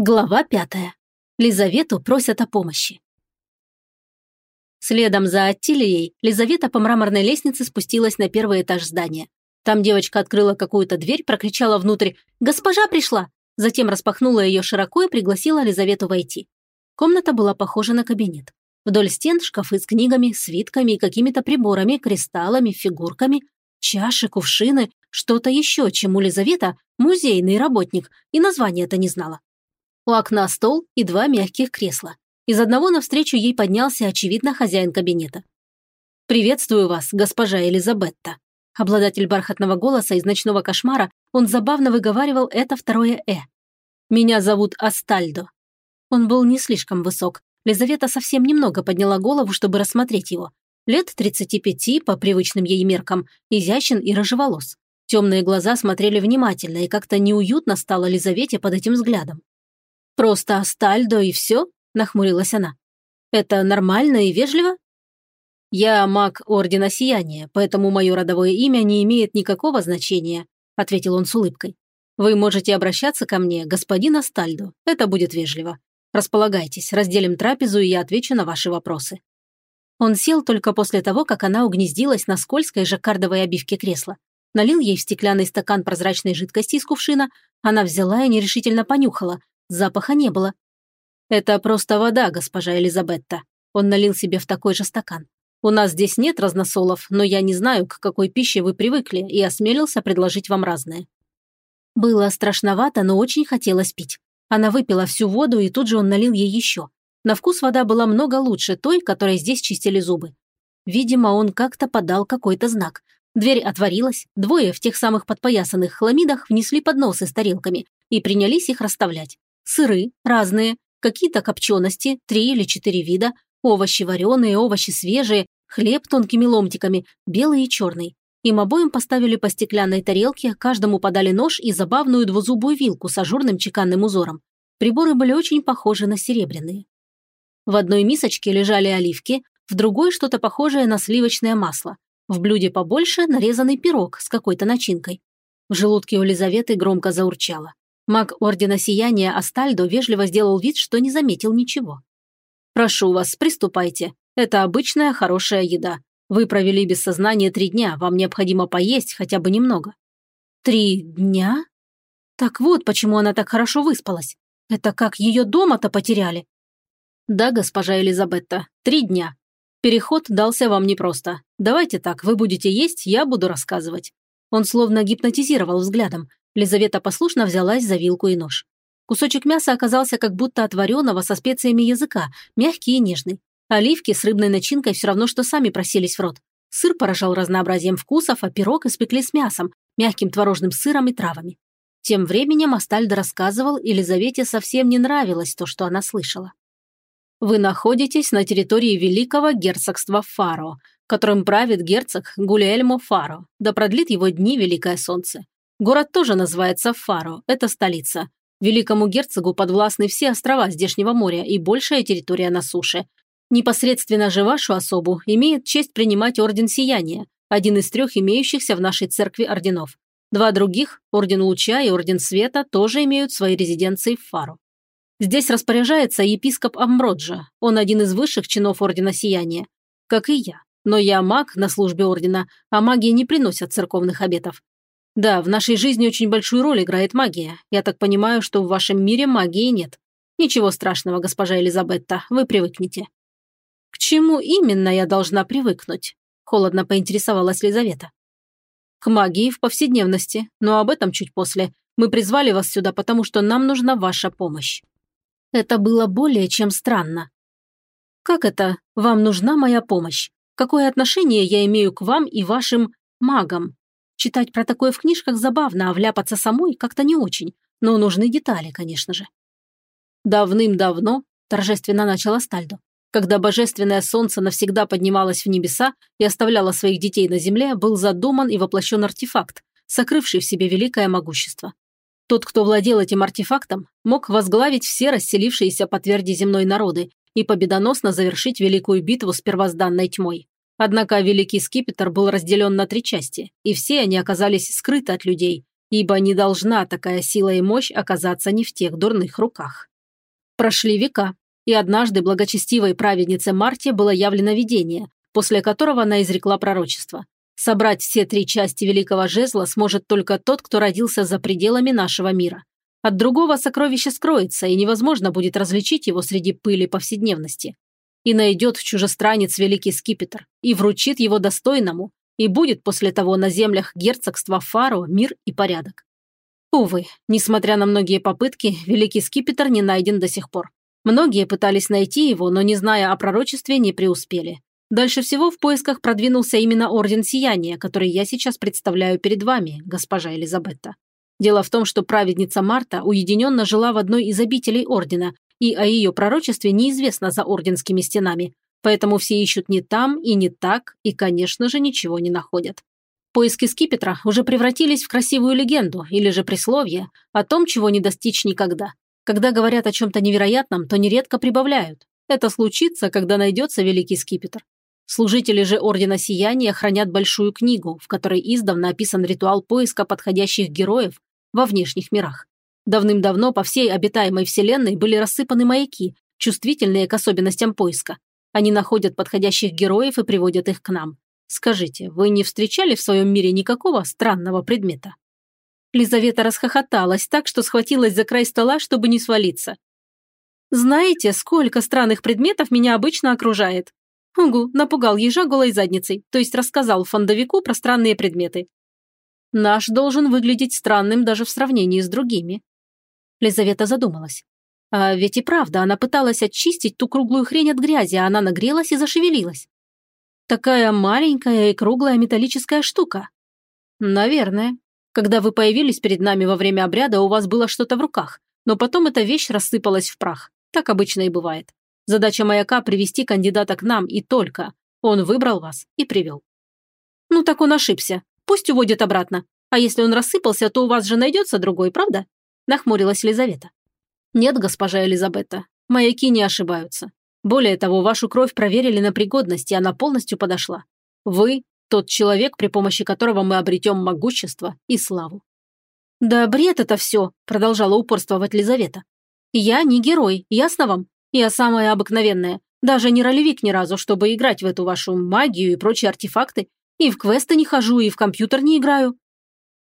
Глава пятая. Лизавету просят о помощи. Следом за Аттилией Лизавета по мраморной лестнице спустилась на первый этаж здания. Там девочка открыла какую-то дверь, прокричала внутрь «Госпожа пришла!», затем распахнула ее широко и пригласила Лизавету войти. Комната была похожа на кабинет. Вдоль стен шкафы с книгами, свитками и какими-то приборами, кристаллами, фигурками, чаши, кувшины, что-то еще, чему Лизавета, музейный работник, и название-то не знала. У окна стол и два мягких кресла. Из одного навстречу ей поднялся, очевидно, хозяин кабинета. «Приветствую вас, госпожа Элизабетта». Обладатель бархатного голоса из ночного кошмара, он забавно выговаривал это второе «э». «Меня зовут Астальдо». Он был не слишком высок. Лизавета совсем немного подняла голову, чтобы рассмотреть его. Лет 35, по привычным ей меркам, изящен и рыжеволос. Темные глаза смотрели внимательно, и как-то неуютно стало Лизавете под этим взглядом. «Просто Астальдо и все?» – нахмурилась она. «Это нормально и вежливо?» «Я маг Ордена Сияния, поэтому мое родовое имя не имеет никакого значения», – ответил он с улыбкой. «Вы можете обращаться ко мне, господин Астальдо. Это будет вежливо. Располагайтесь, разделим трапезу, и я отвечу на ваши вопросы». Он сел только после того, как она угнездилась на скользкой жаккардовой обивке кресла. Налил ей в стеклянный стакан прозрачной жидкости из кувшина, она взяла и нерешительно понюхала, Запаха не было. «Это просто вода, госпожа Элизабетта». Он налил себе в такой же стакан. «У нас здесь нет разносолов, но я не знаю, к какой пище вы привыкли, и осмелился предложить вам разное». Было страшновато, но очень хотелось пить. Она выпила всю воду, и тут же он налил ей еще. На вкус вода была много лучше той, которой здесь чистили зубы. Видимо, он как-то подал какой-то знак. Дверь отворилась, двое в тех самых подпоясанных хламидах внесли подносы с тарелками и принялись их расставлять. Сыры разные, какие-то копчености, три или четыре вида, овощи вареные, овощи свежие, хлеб тонкими ломтиками, белый и черный. Им обоим поставили по стеклянной тарелке, каждому подали нож и забавную двузубую вилку с ажурным чеканным узором. Приборы были очень похожи на серебряные. В одной мисочке лежали оливки, в другой что-то похожее на сливочное масло. В блюде побольше нарезанный пирог с какой-то начинкой. В желудке у Лизаветы громко заурчало. Маг Ордена Сияния Астальдо вежливо сделал вид, что не заметил ничего. «Прошу вас, приступайте. Это обычная хорошая еда. Вы провели без сознания три дня, вам необходимо поесть хотя бы немного». «Три дня? Так вот, почему она так хорошо выспалась. Это как ее дома-то потеряли?» «Да, госпожа Элизабетта, три дня. Переход дался вам непросто. Давайте так, вы будете есть, я буду рассказывать». Он словно гипнотизировал взглядом, Лизавета послушно взялась за вилку и нож. Кусочек мяса оказался как будто от вареного со специями языка, мягкий и нежный. Оливки с рыбной начинкой все равно, что сами просились в рот. Сыр поражал разнообразием вкусов, а пирог испекли с мясом, мягким творожным сыром и травами. Тем временем Астальдо рассказывал, и Лизавете совсем не нравилось то, что она слышала. «Вы находитесь на территории Великого герцогства Фаро, которым правит герцог Гулиэльмо Фаро, да продлит его дни Великое Солнце. Город тоже называется Фаро, это столица. Великому герцогу подвластны все острова здешнего моря и большая территория на суше. Непосредственно же вашу особу имеет честь принимать Орден Сияния, один из трех имеющихся в нашей церкви орденов. Два других, Орден Луча и Орден Света, тоже имеют свои резиденции в Фаро. Здесь распоряжается епископ Амброджа, он один из высших чинов Ордена Сияния, как и я. Но я маг на службе Ордена, а маги не приносят церковных обетов. Да, в нашей жизни очень большую роль играет магия. Я так понимаю, что в вашем мире магии нет. Ничего страшного, госпожа Элизабетта, вы привыкнете. К чему именно я должна привыкнуть? Холодно поинтересовалась Лизавета. К магии в повседневности, но об этом чуть после. Мы призвали вас сюда, потому что нам нужна ваша помощь. Это было более чем странно. Как это «вам нужна моя помощь»? Какое отношение я имею к вам и вашим магам? Читать про такое в книжках забавно, а вляпаться самой как-то не очень. Но нужны детали, конечно же. Давным-давно, торжественно начала Стальдо, когда божественное солнце навсегда поднималось в небеса и оставляло своих детей на земле, был задуман и воплощен артефакт, сокрывший в себе великое могущество. Тот, кто владел этим артефактом, мог возглавить все расселившиеся по тверди земной народы и победоносно завершить великую битву с первозданной тьмой. Однако Великий Скипетр был разделен на три части, и все они оказались скрыты от людей, ибо не должна такая сила и мощь оказаться не в тех дурных руках. Прошли века, и однажды благочестивой праведнице Марте было явлено видение, после которого она изрекла пророчество. Собрать все три части великого жезла сможет только тот, кто родился за пределами нашего мира. От другого сокровища скроется, и невозможно будет различить его среди пыли повседневности. И найдет чужестранец великий скипетр, и вручит его достойному, и будет после того на землях герцогства Фаро мир и порядок. Увы, несмотря на многие попытки, великий скипетр не найден до сих пор. Многие пытались найти его, но, не зная о пророчестве, не преуспели. Дальше всего в поисках продвинулся именно Орден Сияния, который я сейчас представляю перед вами, госпожа Елизабетта. Дело в том, что праведница Марта уединенно жила в одной из обителей Ордена, и о ее пророчестве неизвестно за орденскими стенами, поэтому все ищут не там и не так, и, конечно же, ничего не находят. Поиски скипетра уже превратились в красивую легенду или же присловие о том, чего не достичь никогда. Когда говорят о чем-то невероятном, то нередко прибавляют. Это случится, когда найдется великий скипетр. Служители же Ордена Сияния хранят большую книгу, в которой издавна описан ритуал поиска подходящих героев во внешних мирах. Давным-давно по всей обитаемой Вселенной были рассыпаны маяки, чувствительные к особенностям поиска. Они находят подходящих героев и приводят их к нам. Скажите, вы не встречали в своем мире никакого странного предмета?» Лизавета расхохоталась так, что схватилась за край стола, чтобы не свалиться. «Знаете, сколько странных предметов меня обычно окружает? Угу, напугал ежа голой задницей, то есть рассказал фондовику про странные предметы. Наш должен выглядеть странным даже в сравнении с другими. Лизавета задумалась. А ведь и правда, она пыталась очистить ту круглую хрень от грязи, а она нагрелась и зашевелилась. Такая маленькая и круглая металлическая штука. Наверное. Когда вы появились перед нами во время обряда, у вас было что-то в руках, но потом эта вещь рассыпалась в прах. Так обычно и бывает. Задача маяка – привести кандидата к нам и только. Он выбрал вас и привел. Ну так он ошибся. Пусть уводит обратно. А если он рассыпался, то у вас же найдется другой, правда? Нахмурилась Елизавета. Нет, госпожа Елизабета, маяки не ошибаются. Более того, вашу кровь проверили на пригодность, и она полностью подошла. Вы – тот человек, при помощи которого мы обретем могущество и славу. «Да бред это все», – продолжала упорствовать Лизавета. «Я не герой, ясно вам? Я самая обыкновенная, даже не ролевик ни разу, чтобы играть в эту вашу магию и прочие артефакты. И в квесты не хожу, и в компьютер не играю».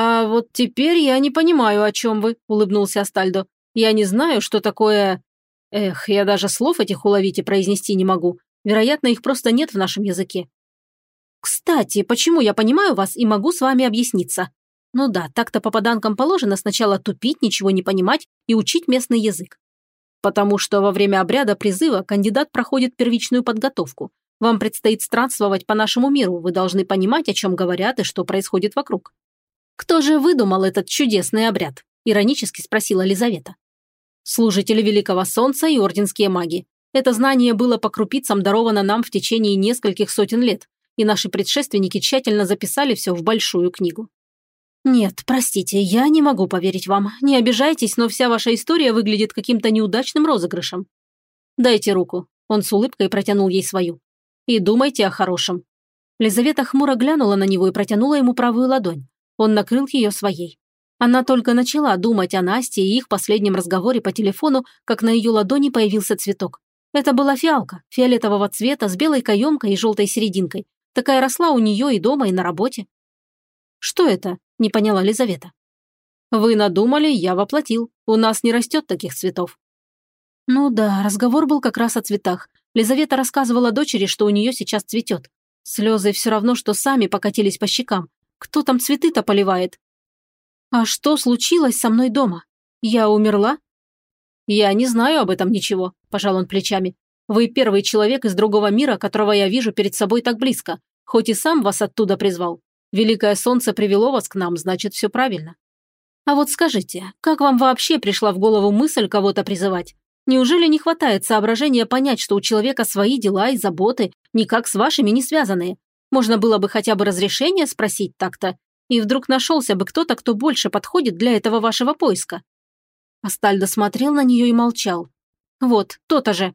«А вот теперь я не понимаю, о чем вы», – улыбнулся Астальдо. «Я не знаю, что такое...» «Эх, я даже слов этих уловить и произнести не могу. Вероятно, их просто нет в нашем языке». «Кстати, почему я понимаю вас и могу с вами объясниться?» Ну да, так-то попаданкам положено сначала тупить, ничего не понимать и учить местный язык. Потому что во время обряда призыва кандидат проходит первичную подготовку. Вам предстоит странствовать по нашему миру, вы должны понимать, о чем говорят и что происходит вокруг. «Кто же выдумал этот чудесный обряд?» – иронически спросила Лизавета. «Служители Великого Солнца и орденские маги. Это знание было по крупицам даровано нам в течение нескольких сотен лет, и наши предшественники тщательно записали все в большую книгу. «Нет, простите, я не могу поверить вам. Не обижайтесь, но вся ваша история выглядит каким-то неудачным розыгрышем. Дайте руку». Он с улыбкой протянул ей свою. «И думайте о хорошем». Лизавета хмуро глянула на него и протянула ему правую ладонь. Он накрыл ее своей. Она только начала думать о Насте и их последнем разговоре по телефону, как на ее ладони появился цветок. Это была фиалка, фиолетового цвета, с белой каемкой и желтой серединкой. Такая росла у нее и дома, и на работе. «Что это?» – не поняла Лизавета. «Вы надумали, я воплотил. У нас не растет таких цветов». Ну да, разговор был как раз о цветах. Лизавета рассказывала дочери, что у нее сейчас цветет. Слезы все равно, что сами покатились по щекам. Кто там цветы-то поливает? А что случилось со мной дома? Я умерла? Я не знаю об этом ничего, пожал он плечами. Вы первый человек из другого мира, которого я вижу перед собой так близко, хоть и сам вас оттуда призвал. Великое солнце привело вас к нам, значит, все правильно. А вот скажите, как вам вообще пришла в голову мысль кого-то призывать? Неужели не хватает соображения понять, что у человека свои дела и заботы, никак с вашими не связанные? Можно было бы хотя бы разрешение спросить так-то, и вдруг нашелся бы кто-то, кто больше подходит для этого вашего поиска. Астальдо смотрел на нее и молчал. Вот, то-то же.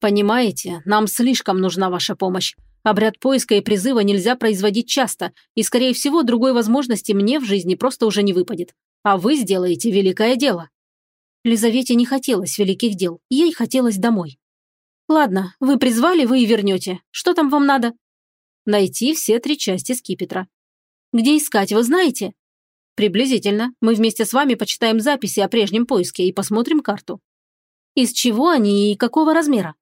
Понимаете, нам слишком нужна ваша помощь. Обряд поиска и призыва нельзя производить часто, и, скорее всего, другой возможности мне в жизни просто уже не выпадет. А вы сделаете великое дело». Лизавете не хотелось великих дел, ей хотелось домой. «Ладно, вы призвали, вы и вернете. Что там вам надо?» «Найти все три части скипетра». «Где искать, вы знаете?» «Приблизительно. Мы вместе с вами почитаем записи о прежнем поиске и посмотрим карту». «Из чего они и какого размера?»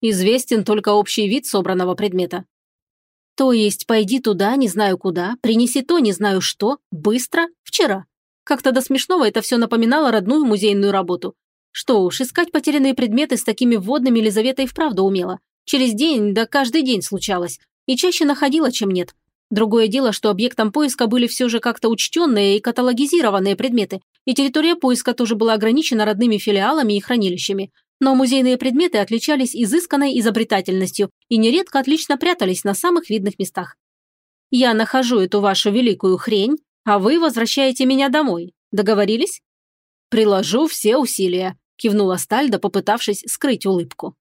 «Известен только общий вид собранного предмета». «То есть пойди туда, не знаю куда, принеси то, не знаю что, быстро, вчера». Как-то до смешного это все напоминало родную музейную работу. Что уж, искать потерянные предметы с такими вводными Елизавета и вправду умела. Через день, да каждый день случалось. И чаще находила, чем нет. Другое дело, что объектом поиска были все же как-то учтенные и каталогизированные предметы, и территория поиска тоже была ограничена родными филиалами и хранилищами. Но музейные предметы отличались изысканной изобретательностью и нередко отлично прятались на самых видных местах. «Я нахожу эту вашу великую хрень, а вы возвращаете меня домой. Договорились?» «Приложу все усилия», – кивнула Стальда, попытавшись скрыть улыбку.